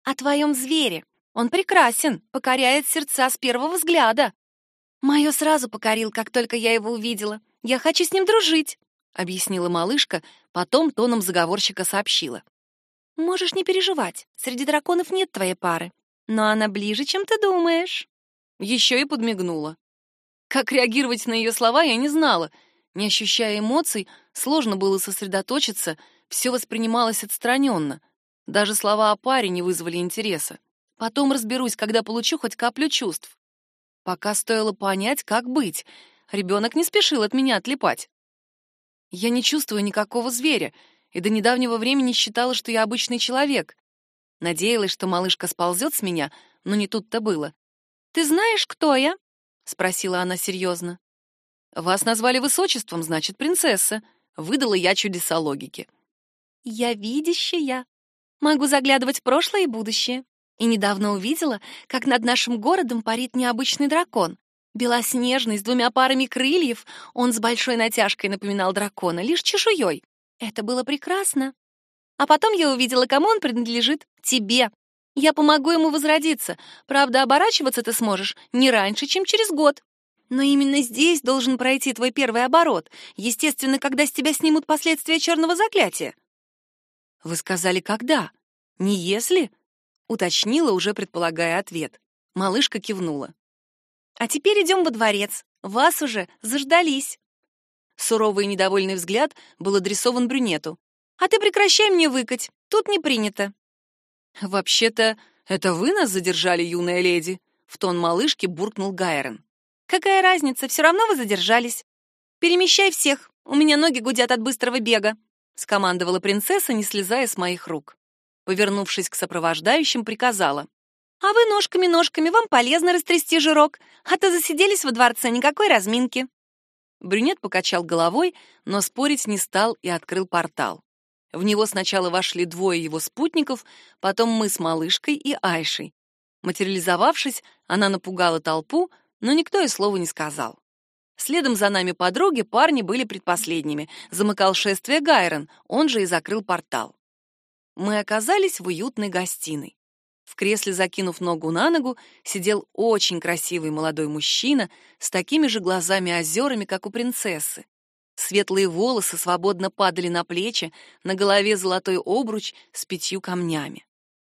О твоем звере. Он прекрасен, покоряет сердца с первого взгляда. Мое сразу покорил, как только я его увидела. Я хочу с ним дружить, объяснила малышка, потом тоном заговорщика сообщила. Можешь не переживать, среди драконов нет твоей пары, но она ближе, чем ты думаешь. Еще и подмигнула. Как реагировать на ее слова, я не знала — не ощущая эмоций, сложно было сосредоточиться, все воспринималось отстраненно. Даже слова о паре не вызвали интереса. Потом разберусь, когда получу хоть каплю чувств. Пока стоило понять, как быть. Ребенок не спешил от меня отлипать. Я не чувствую никакого зверя, и до недавнего времени считала, что я обычный человек. Надеялась, что малышка сползет с меня, но не тут-то было. «Ты знаешь, кто я?» — спросила она серьезно. «Вас назвали высочеством, значит, принцесса», — выдала я чудеса логики. «Я видящая. Могу заглядывать в прошлое и будущее. И недавно увидела, как над нашим городом парит необычный дракон. Белоснежный, с двумя парами крыльев. Он с большой натяжкой напоминал дракона, лишь чешуей. Это было прекрасно. А потом я увидела, кому он принадлежит. Тебе. Я помогу ему возродиться. Правда, оборачиваться ты сможешь не раньше, чем через год. Но именно здесь должен пройти твой первый оборот. Естественно, когда с тебя снимут последствия черного заклятия. Вы сказали, когда? Не если? Уточнила, уже предполагая ответ. Малышка кивнула. А теперь идем во дворец. Вас уже заждались. Суровый и недовольный взгляд был адресован брюнету. А ты прекращай мне выкать. Тут не принято. Вообще-то, это вы нас задержали, юная леди, в тон малышки буркнул Гайрон. Какая разница, все равно вы задержались. Перемещай всех, у меня ноги гудят от быстрого бега, скомандовала принцесса, не слезая с моих рук. Повернувшись к сопровождающим, приказала: "А вы ножками-ножками, вам полезно растрясти жирок, а то засиделись во дворце, никакой разминки". Брюнет покачал головой, но спорить не стал и открыл портал. В него сначала вошли двое его спутников, потом мы с малышкой и Айшей. Материализовавшись, она напугала толпу, но никто и слова не сказал. Следом за нами подруги парни были предпоследними. Замыкал шествие Гайрон, он же и закрыл портал. Мы оказались в уютной гостиной. В кресле, закинув ногу на ногу, сидел очень красивый молодой мужчина с такими же глазами-озерами, как у принцессы. Светлые волосы свободно падали на плечи, на голове золотой обруч с пятью камнями.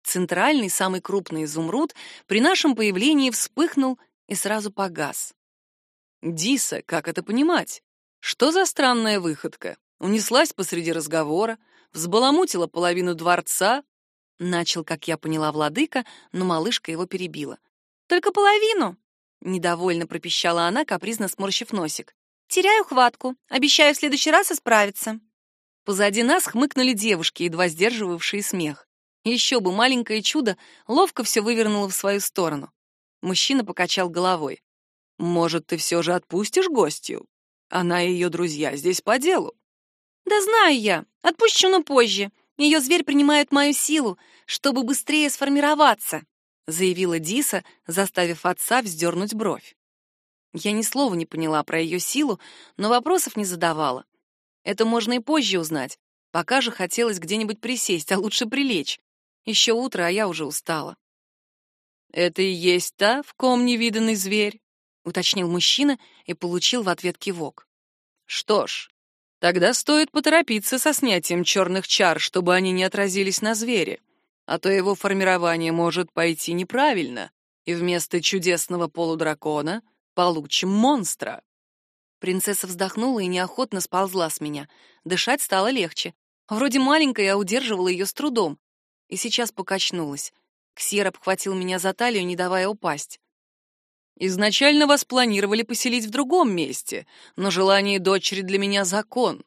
Центральный, самый крупный изумруд при нашем появлении вспыхнул и сразу погас. Диса, как это понимать? Что за странная выходка? Унеслась посреди разговора, взбаламутила половину дворца. Начал, как я поняла, владыка, но малышка его перебила. Только половину, недовольно пропищала она, капризно сморщив носик. Теряю хватку, обещаю в следующий раз исправиться. Позади нас хмыкнули девушки, едва сдерживавшие смех. Еще бы маленькое чудо ловко все вывернуло в свою сторону. Мужчина покачал головой. Может, ты все же отпустишь гостью? Она и ее друзья здесь по делу. Да знаю я, отпущу, но позже. Ее зверь принимает мою силу, чтобы быстрее сформироваться, заявила Диса, заставив отца вздернуть бровь. Я ни слова не поняла про ее силу, но вопросов не задавала. Это можно и позже узнать. Пока же хотелось где-нибудь присесть, а лучше прилечь. Еще утро, а я уже устала. «Это и есть та, в ком невиданный зверь?» — уточнил мужчина и получил в ответ кивок. «Что ж, тогда стоит поторопиться со снятием черных чар, чтобы они не отразились на звере, а то его формирование может пойти неправильно, и вместо чудесного полудракона получим монстра». Принцесса вздохнула и неохотно сползла с меня. Дышать стало легче. Вроде маленькая, а удерживала ее с трудом. И сейчас покачнулась. Ксер обхватил меня за талию, не давая упасть. Изначально вас планировали поселить в другом месте, но желание дочери для меня закон.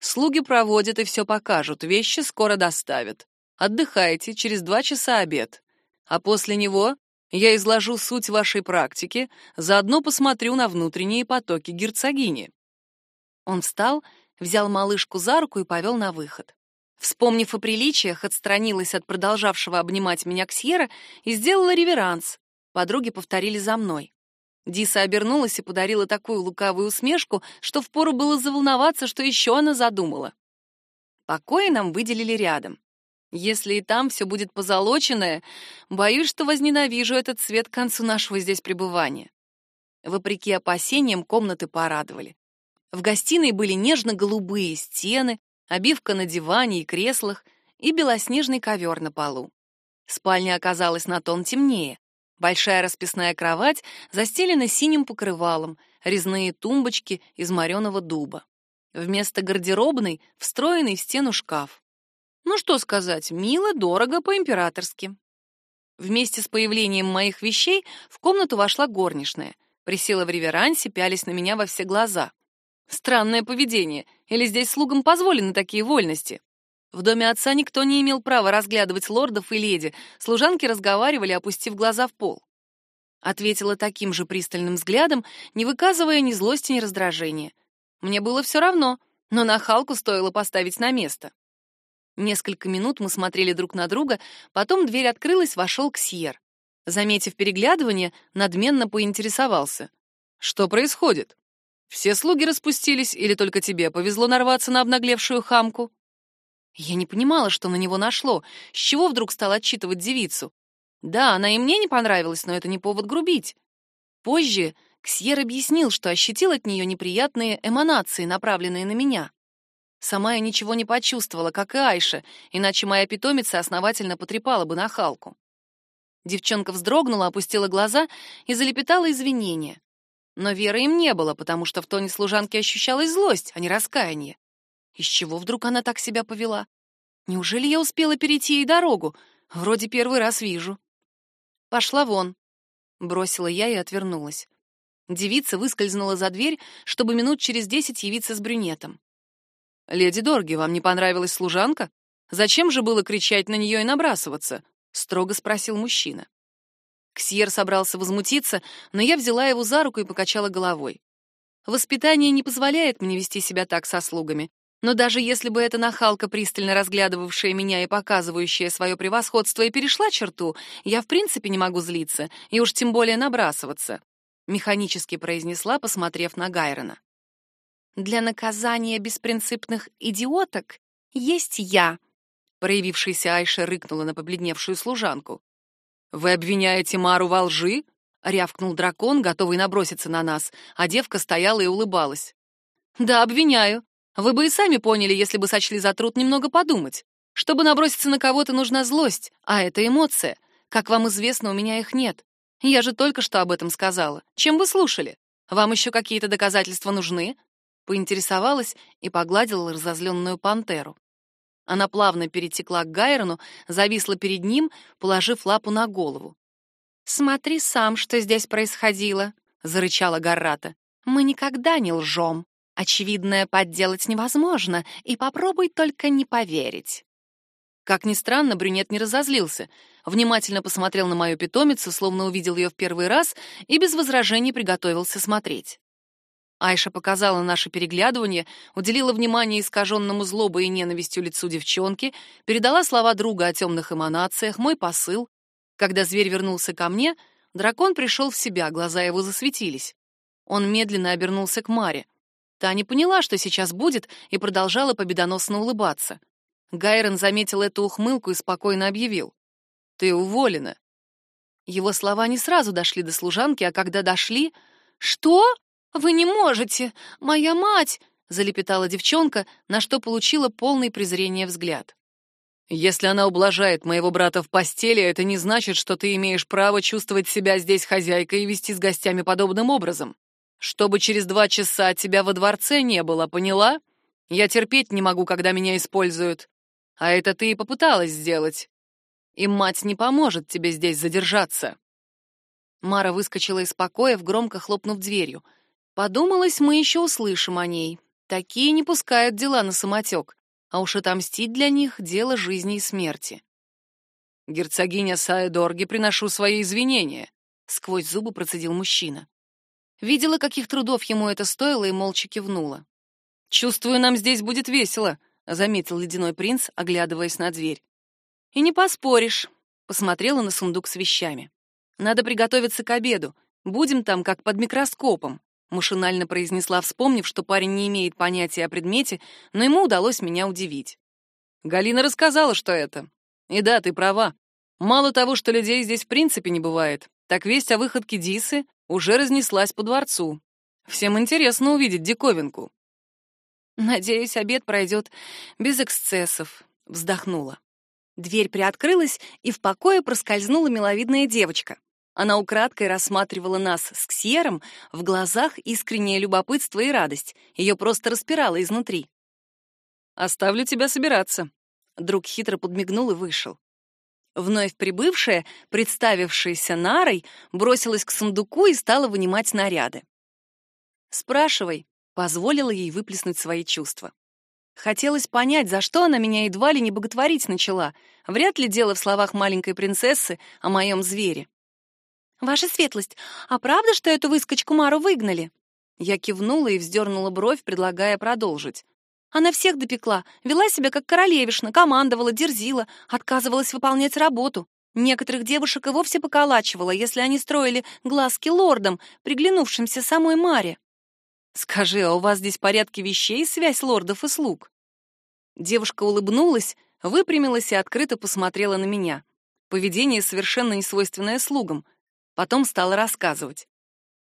Слуги проводят и все покажут, вещи скоро доставят. Отдыхайте, через два часа обед. А после него я изложу суть вашей практики, заодно посмотрю на внутренние потоки герцогини». Он встал, взял малышку за руку и повел на выход. Вспомнив о приличиях, отстранилась от продолжавшего обнимать меня Ксьера и сделала реверанс. Подруги повторили за мной. Диса обернулась и подарила такую лукавую усмешку, что впору было заволноваться, что еще она задумала. Покои нам выделили рядом. Если и там все будет позолоченное, боюсь, что возненавижу этот цвет к концу нашего здесь пребывания. Вопреки опасениям, комнаты порадовали. В гостиной были нежно-голубые стены, обивка на диване и креслах и белоснежный ковер на полу. Спальня оказалась на тон темнее. Большая расписная кровать застелена синим покрывалом, резные тумбочки из мореного дуба. Вместо гардеробной встроенный в стену шкаф. Ну что сказать, мило, дорого, по-императорски. Вместе с появлением моих вещей в комнату вошла горничная. Присела в реверансе, пялись на меня во все глаза. Странное поведение. Или здесь слугам позволены такие вольности? В доме отца никто не имел права разглядывать лордов и леди. Служанки разговаривали, опустив глаза в пол. Ответила таким же пристальным взглядом, не выказывая ни злости, ни раздражения. Мне было все равно, но нахалку стоило поставить на место. Несколько минут мы смотрели друг на друга, потом дверь открылась, вошел Ксьер. Заметив переглядывание, надменно поинтересовался. «Что происходит? Все слуги распустились или только тебе повезло нарваться на обнаглевшую хамку?» Я не понимала, что на него нашло, с чего вдруг стал отчитывать девицу. Да, она и мне не понравилась, но это не повод грубить. Позже Ксьер объяснил, что ощутил от нее неприятные эманации, направленные на меня. Сама я ничего не почувствовала, как и Айша, иначе моя питомица основательно потрепала бы нахалку. Девчонка вздрогнула, опустила глаза и залепетала извинения. Но веры им не было, потому что в тоне служанки ощущалась злость, а не раскаяние. Из чего вдруг она так себя повела? Неужели я успела перейти ей дорогу? Вроде первый раз вижу. Пошла вон, бросила я и отвернулась. Девица выскользнула за дверь, чтобы минут через десять явиться с брюнетом. «Леди Дорги, вам не понравилась служанка? Зачем же было кричать на нее и набрасываться?» — строго спросил мужчина. Ксьер собрался возмутиться, но я взяла его за руку и покачала головой. Воспитание не позволяет мне вести себя так со слугами, но даже если бы эта нахалка, пристально разглядывавшая меня и показывающая свое превосходство, и перешла черту, я в принципе не могу злиться, и уж тем более набрасываться, — механически произнесла, посмотрев на Гайрона. Для наказания беспринципных идиоток есть я. Проявившаяся Айша рыкнула на побледневшую служанку. Вы обвиняете Мару во лжи? рявкнул дракон, готовый наброситься на нас, а девка стояла и улыбалась. Да, обвиняю. Вы бы и сами поняли, если бы сочли за труд немного подумать. Чтобы наброситься на кого-то, нужна злость, а это эмоция. Как вам известно, у меня их нет. Я же только что об этом сказала. Чем вы слушали? Вам еще какие-то доказательства нужны? Поинтересовалась и погладила разозленную пантеру. Она плавно перетекла к Гайрону, зависла перед ним, положив лапу на голову. «Смотри сам, что здесь происходило», — зарычала Гаррата. «Мы никогда не лжем. Очевидное подделать невозможно, и попробуй только не поверить». Как ни странно, брюнет не разозлился. Внимательно посмотрел на мою питомицу, словно увидел ее в первый раз, и без возражений приготовился смотреть. Айша показала наше переглядывание, уделила внимание искаженному злобой и ненавистью лицу девчонки, передала слова друга о темных эманациях, мой посыл. Когда зверь вернулся ко мне, дракон пришел в себя, глаза его засветились. Он медленно обернулся к Маре. Та не поняла, что сейчас будет, и продолжала победоносно улыбаться. Гайрон заметил эту ухмылку и спокойно объявил. «Ты уволена». Его слова не сразу дошли до служанки, а когда дошли... «Что? Вы не можете! Моя мать!» — залепетала девчонка, на что получила полный презрения взгляд. «Если она ублажает моего брата в постели, это не значит, что ты имеешь право чувствовать себя здесь хозяйкой и вести с гостями подобным образом. Чтобы через два часа тебя во дворце не было, поняла? Я терпеть не могу, когда меня используют. А это ты и попыталась сделать. И мать не поможет тебе здесь задержаться. Мара выскочила из покоя, громко хлопнув дверью. Подумалось, мы еще услышим о ней. Такие не пускают дела на самотек, а уж отомстить для них — дело жизни и смерти. «Герцогиня Саэдорги, приношу свои извинения», — сквозь зубы процедил мужчина. Видела, каких трудов ему это стоило, и молча кивнула. «Чувствую, нам здесь будет весело», — заметил ледяной принц, оглядываясь на дверь. «И не поспоришь», — посмотрела на сундук с вещами. «Надо приготовиться к обеду. Будем там, как под микроскопом», — машинально произнесла, вспомнив, что парень не имеет понятия о предмете, но ему удалось меня удивить. Галина рассказала, что это. И да, ты права. Мало того, что людей здесь в принципе не бывает, так весть о выходке Дисы уже разнеслась по дворцу. Всем интересно увидеть диковинку. Надеюсь, обед пройдет без эксцессов, вздохнула. Дверь приоткрылась, и в покое проскользнула миловидная девочка. Она украдкой рассматривала нас с Ксьером, в глазах искреннее любопытство и радость. Ее просто распирало изнутри. «Оставлю тебя собираться». Друг хитро подмигнул и вышел. Вновь прибывшая, представившаяся Нарой, бросилась к сундуку и стала вынимать наряды. «Спрашивай», позволила ей выплеснуть свои чувства. Хотелось понять, за что она меня едва ли не боготворить начала. Вряд ли дело в словах маленькой принцессы о моем звере. «Ваша светлость, а правда, что эту выскочку Мару выгнали?» Я кивнула и вздернула бровь, предлагая продолжить. Она всех допекла, вела себя как королевишна, командовала, дерзила, отказывалась выполнять работу. Некоторых девушек и вовсе поколачивала, если они строили глазки лордам, приглянувшимся самой Маре. Скажи, а у вас здесь порядки вещей, связь лордов и слуг? Девушка улыбнулась, выпрямилась и открыто посмотрела на меня. Поведение совершенно не свойственное слугам. Потом стала рассказывать.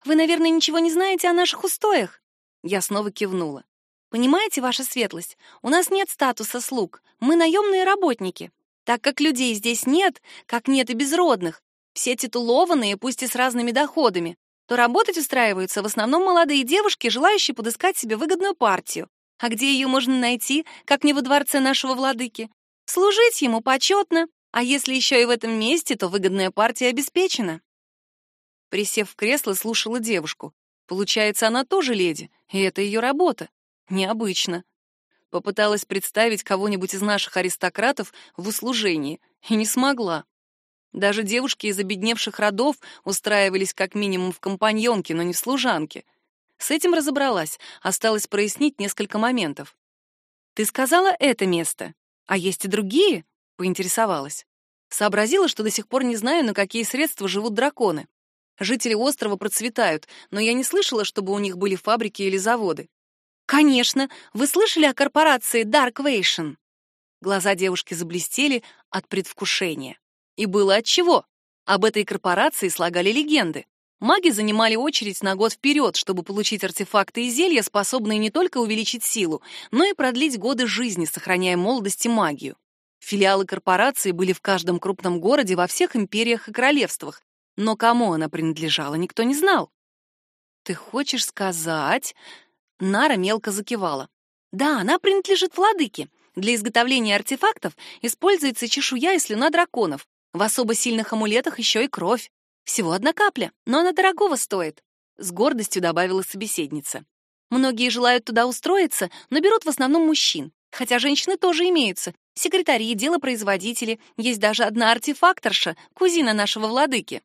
Вы, наверное, ничего не знаете о наших устоях? Я снова кивнула. Понимаете, ваша светлость, у нас нет статуса слуг. Мы наемные работники. Так как людей здесь нет, как нет и безродных, все титулованные, пусть и с разными доходами, то работать устраиваются в основном молодые девушки, желающие подыскать себе выгодную партию. А где ее можно найти, как не во дворце нашего владыки? Служить ему почетно, а если еще и в этом месте, то выгодная партия обеспечена. Присев в кресло, слушала девушку. Получается, она тоже леди, и это ее работа. Необычно. Попыталась представить кого-нибудь из наших аристократов в услужении и не смогла. Даже девушки из обедневших родов устраивались как минимум в компаньонке, но не в служанке. С этим разобралась, осталось прояснить несколько моментов. «Ты сказала это место, а есть и другие?» — поинтересовалась. Сообразила, что до сих пор не знаю, на какие средства живут драконы. Жители острова процветают, но я не слышала, чтобы у них были фабрики или заводы. «Конечно, вы слышали о корпорации Dark Vation?» Глаза девушки заблестели от предвкушения. И было отчего. Об этой корпорации слагали легенды. Маги занимали очередь на год вперед, чтобы получить артефакты и зелья, способные не только увеличить силу, но и продлить годы жизни, сохраняя молодость и магию. Филиалы корпорации были в каждом крупном городе во всех империях и королевствах, но кому она принадлежала, никто не знал. «Ты хочешь сказать...» Нара мелко закивала. «Да, она принадлежит владыке. Для изготовления артефактов используется чешуя и слюна драконов. В особо сильных амулетах еще и кровь. Всего одна капля, но она дорогого стоит», — с гордостью добавила собеседница. «Многие желают туда устроиться, но берут в основном мужчин. Хотя женщины тоже имеются. Секретари, делопроизводители, есть даже одна артефакторша, кузина нашего владыки.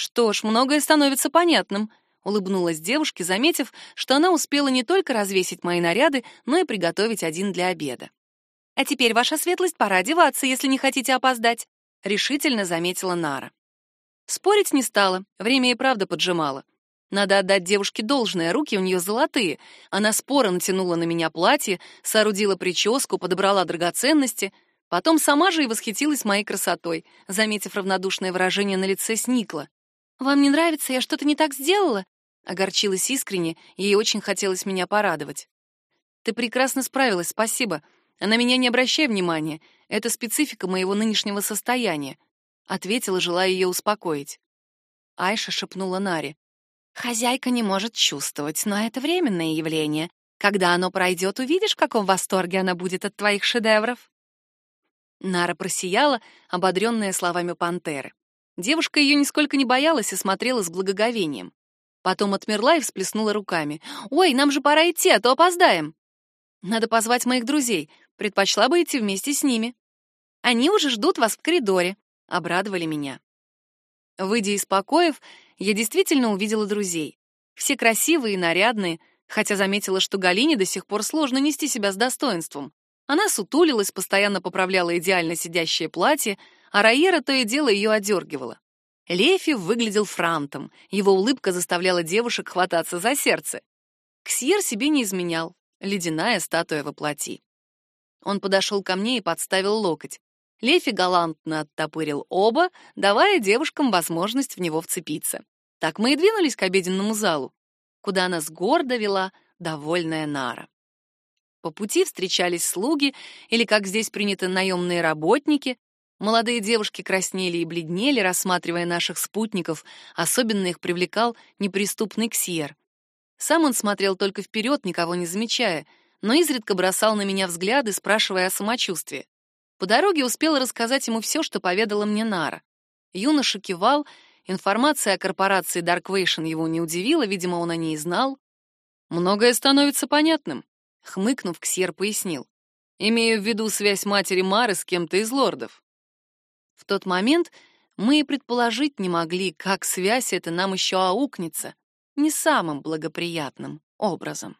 Что ж, многое становится понятным, улыбнулась девушке, заметив, что она успела не только развесить мои наряды, но и приготовить один для обеда. А теперь ваша светлость пора одеваться, если не хотите опоздать, решительно заметила Нара. Спорить не стала, время и правда поджимало. Надо отдать девушке должное, руки у нее золотые. Она споро натянула на меня платье, соорудила прическу, подобрала драгоценности, потом сама же и восхитилась моей красотой, заметив равнодушное выражение на лице, сникла. «Вам не нравится? Я что-то не так сделала?» Огорчилась искренне, ей очень хотелось меня порадовать. «Ты прекрасно справилась, спасибо. На меня не обращай внимания. Это специфика моего нынешнего состояния», — ответила, желая ее успокоить. Айша шепнула Наре. Хозяйка не может чувствовать, но это временное явление. Когда оно пройдет, увидишь, в каком восторге она будет от твоих шедевров. Нара просияла, ободренная словами пантеры. Девушка ее нисколько не боялась и смотрела с благоговением. Потом отмерла и всплеснула руками. «Ой, нам же пора идти, а то опоздаем!» «Надо позвать моих друзей. Предпочла бы идти вместе с ними». «Они уже ждут вас в коридоре», — обрадовали меня. Выйдя из покоев, я действительно увидела друзей. Все красивые и нарядные, хотя заметила, что Галине до сих пор сложно нести себя с достоинством. Она сутулилась, постоянно поправляла идеально сидящее платье, а Раера то и дело ее одергивала. Лефи выглядел франтом, его улыбка заставляла девушек хвататься за сердце. Ксьер себе не изменял, ледяная статуя во плоти. Он подошел ко мне и подставил локоть. Лефи галантно оттопырил оба, давая девушкам возможность в него вцепиться. Так мы и двинулись к обеденному залу, куда нас гордо вела довольная Нара. По пути встречались слуги, или, как здесь принято, наемные работники. Молодые девушки краснели и бледнели, рассматривая наших спутников, особенно их привлекал неприступный Ксьер. Сам он смотрел только вперед, никого не замечая, но изредка бросал на меня взгляды, спрашивая о самочувствии. По дороге успела рассказать ему все, что поведала мне Нара. Юноша кивал, информация о корпорации Darkvation его не удивила, видимо, он о ней знал. Многое становится понятным, хмыкнув, Ксьер пояснил. Имею в виду связь матери Мары с кем-то из лордов. В тот момент мы и предположить не могли, как связь эта нам еще аукнется не самым благоприятным образом.